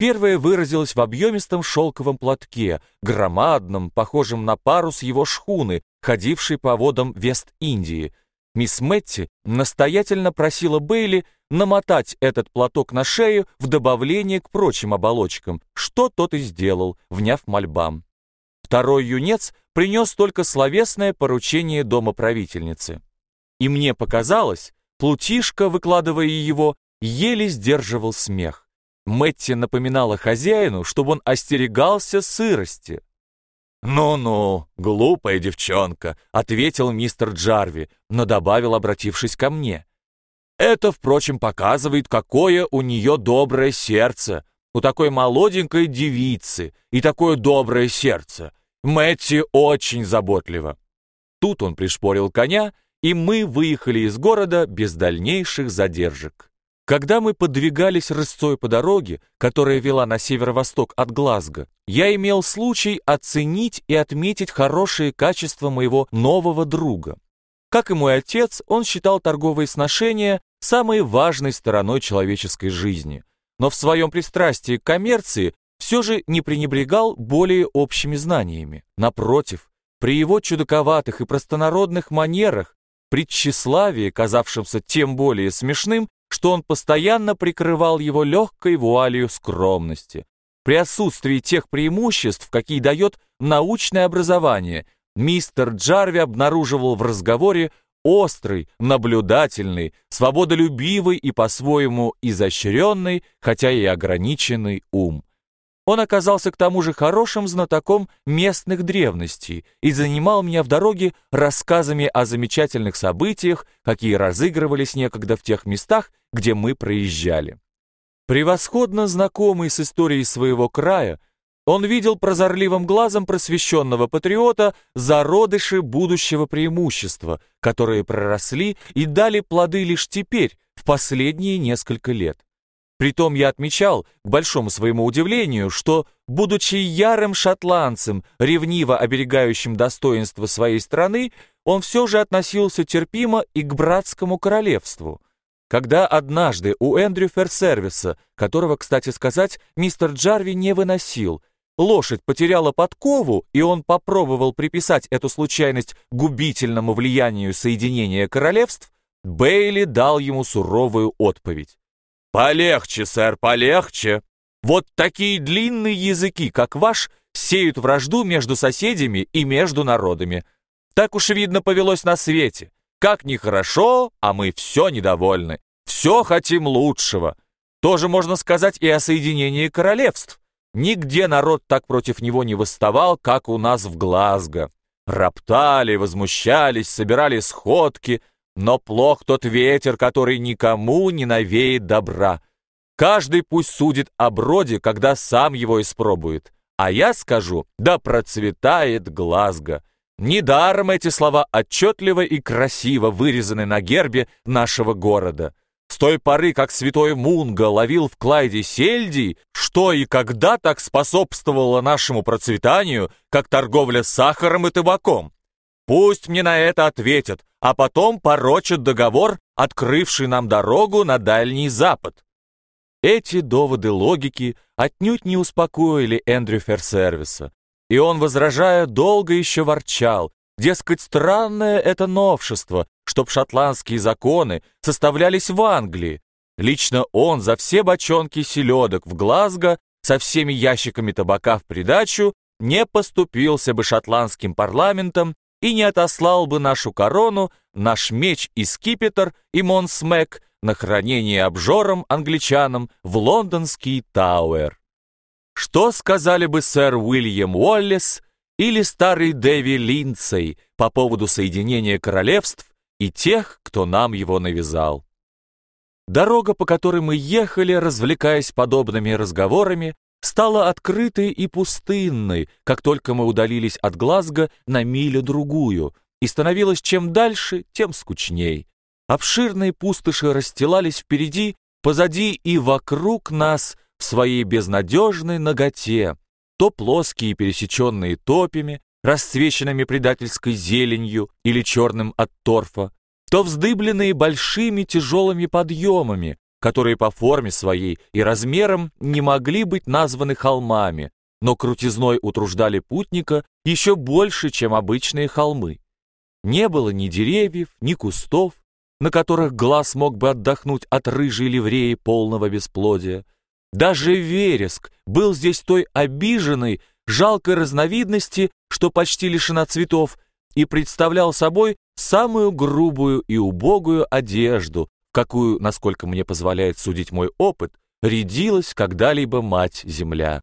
Первое выразилось в объемистом шелковом платке, громадном, похожем на парус его шхуны, ходившей по водам Вест-Индии. Мисс Мэтти настоятельно просила Бейли намотать этот платок на шею в добавление к прочим оболочкам, что тот и сделал, вняв мольбам. Второй юнец принес только словесное поручение домоправительницы. И мне показалось, Плутишка, выкладывая его, еле сдерживал смех. Мэтти напоминала хозяину, чтобы он остерегался сырости. «Ну-ну, глупая девчонка», — ответил мистер Джарви, но добавил, обратившись ко мне. «Это, впрочем, показывает, какое у нее доброе сердце, у такой молоденькой девицы и такое доброе сердце. Мэтти очень заботлива». Тут он пришпорил коня, и мы выехали из города без дальнейших задержек. Когда мы подвигались рысцой по дороге, которая вела на северо-восток от Глазго, я имел случай оценить и отметить хорошие качества моего нового друга. Как и мой отец, он считал торговые сношения самой важной стороной человеческой жизни, но в своем пристрастии к коммерции все же не пренебрегал более общими знаниями. Напротив, при его чудаковатых и простонародных манерах, при тщеславии, казавшемся тем более смешным, что он постоянно прикрывал его легкой вуалью скромности. При отсутствии тех преимуществ, какие дает научное образование, мистер Джарви обнаруживал в разговоре острый, наблюдательный, свободолюбивый и по-своему изощренный, хотя и ограниченный ум. Он оказался к тому же хорошим знатоком местных древностей и занимал меня в дороге рассказами о замечательных событиях, какие разыгрывались некогда в тех местах, где мы проезжали. Превосходно знакомый с историей своего края, он видел прозорливым глазом просвещенного патриота зародыши будущего преимущества, которые проросли и дали плоды лишь теперь, в последние несколько лет. Притом я отмечал, к большому своему удивлению, что, будучи ярым шотландцем, ревниво оберегающим достоинство своей страны, он все же относился терпимо и к братскому королевству. Когда однажды у Эндрю Ферсервиса, которого, кстати сказать, мистер Джарви не выносил, лошадь потеряла подкову, и он попробовал приписать эту случайность губительному влиянию соединения королевств, Бейли дал ему суровую отповедь. «Полегче, сэр, полегче. Вот такие длинные языки, как ваш, сеют вражду между соседями и между народами. Так уж видно повелось на свете. Как нехорошо, а мы все недовольны. Все хотим лучшего. Тоже можно сказать и о соединении королевств. Нигде народ так против него не восставал, как у нас в Глазго. Роптали, возмущались, собирали сходки, но плох тот ветер, который никому не навеет добра. Каждый пусть судит о броде, когда сам его испробует. А я скажу, да процветает Глазго. Недаром эти слова отчетливо и красиво вырезаны на гербе нашего города. С той поры, как святой Мунга ловил в Клайде сельдей, что и когда так способствовало нашему процветанию, как торговля сахаром и табаком. Пусть мне на это ответят, а потом порочат договор, открывший нам дорогу на Дальний Запад. Эти доводы логики отнюдь не успокоили Эндрю Ферсервиса, и он, возражая, долго еще ворчал, дескать, странное это новшество, чтоб шотландские законы составлялись в Англии. Лично он за все бочонки селедок в Глазго со всеми ящиками табака в придачу не поступился бы шотландским парламентом и не отослал бы нашу корону, наш меч и скипетр и Монсмек на хранение обжорам англичанам в лондонский Тауэр. Что сказали бы сэр Уильям Уоллес или старый Дэви Линдсей по поводу соединения королевств и тех, кто нам его навязал? Дорога, по которой мы ехали, развлекаясь подобными разговорами, стала открытой и пустынной, как только мы удалились от Глазго на милю-другую, и становилось чем дальше, тем скучней. Обширные пустоши расстилались впереди, позади и вокруг нас в своей безнадежной ноготе, то плоские, пересеченные топями, расцвеченными предательской зеленью или черным от торфа, то вздыбленные большими тяжелыми подъемами, которые по форме своей и размерам не могли быть названы холмами, но крутизной утруждали путника еще больше, чем обычные холмы. Не было ни деревьев, ни кустов, на которых глаз мог бы отдохнуть от рыжей ливреи полного бесплодия. Даже вереск был здесь той обиженной, жалкой разновидности, что почти лишена цветов, и представлял собой самую грубую и убогую одежду, какую, насколько мне позволяет судить мой опыт, рядилась когда-либо мать-земля.